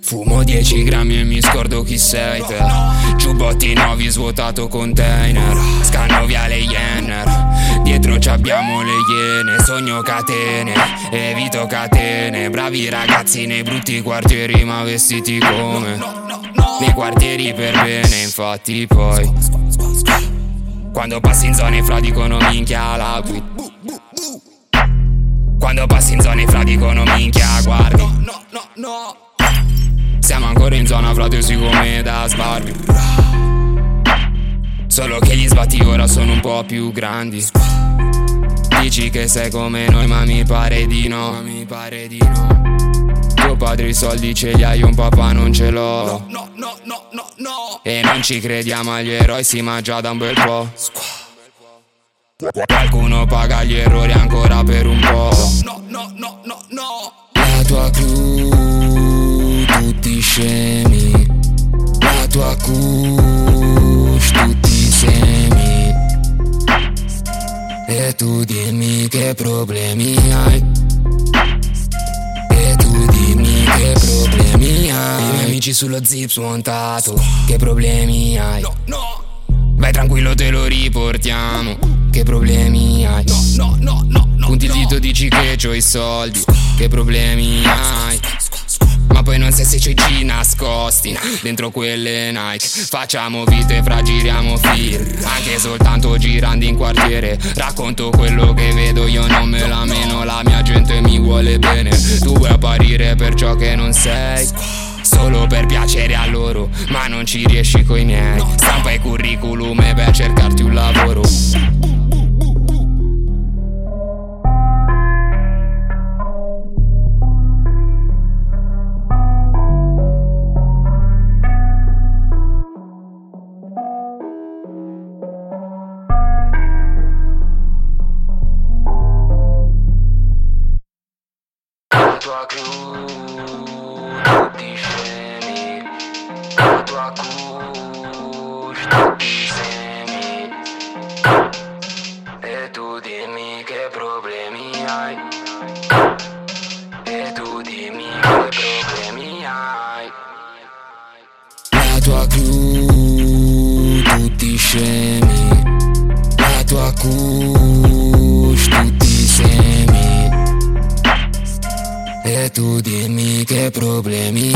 Fumo 10 grammi e mi scordo chi sei te. Giubbotti nuovi svuotato container. Scanno via le yener Dietro ci abbiamo le iene. Sogno catene, evito catene. Bravi ragazzi nei brutti quartieri ma vestiti come Nei quartieri per bene. Infatti poi Quando passi in zone fra dicono minchia la qui Quando passi in zone fra dicono minchia guardi. No, no, no siamo ancora in zona fratesi come da sbarbi. Solo che gli sbatti ora sono un po' più grandi. Dici che sei come noi ma mi pare di no Ma mi pare di no. Tuo padre i soldi ce li hai, un papà non ce l'ho. No, no, no, no, no E non ci crediamo agli eroi, sì ma già da un bel po' Qualcuno paga gli errori scemi La tua kush, tutti semi E tu dimmi che problemi hai. E tu dimmi che problemi hai. I miei amici sullo zip smontato Che problemi hai? No, no. Vai tranquillo te lo riportiamo. Che problemi hai? No, no, no, no Punti il dito dici che ho i soldi. Che problemi hai poi non sai se c'è G nascosti. Dentro quelle Nike Facciamo vite fra giriamo film Anche soltanto girando in quartiere Racconto quello che vedo. Io non me la meno La mia gente mi vuole bene. Tu vuoi apparire per ciò che non sei. Solo per piacere a loro Ma non ci riesci coi miei. Stampa i curriculum e per cercarti un lavoro tua cruz não te geme, a tua cruz não te tu dimmi che problemi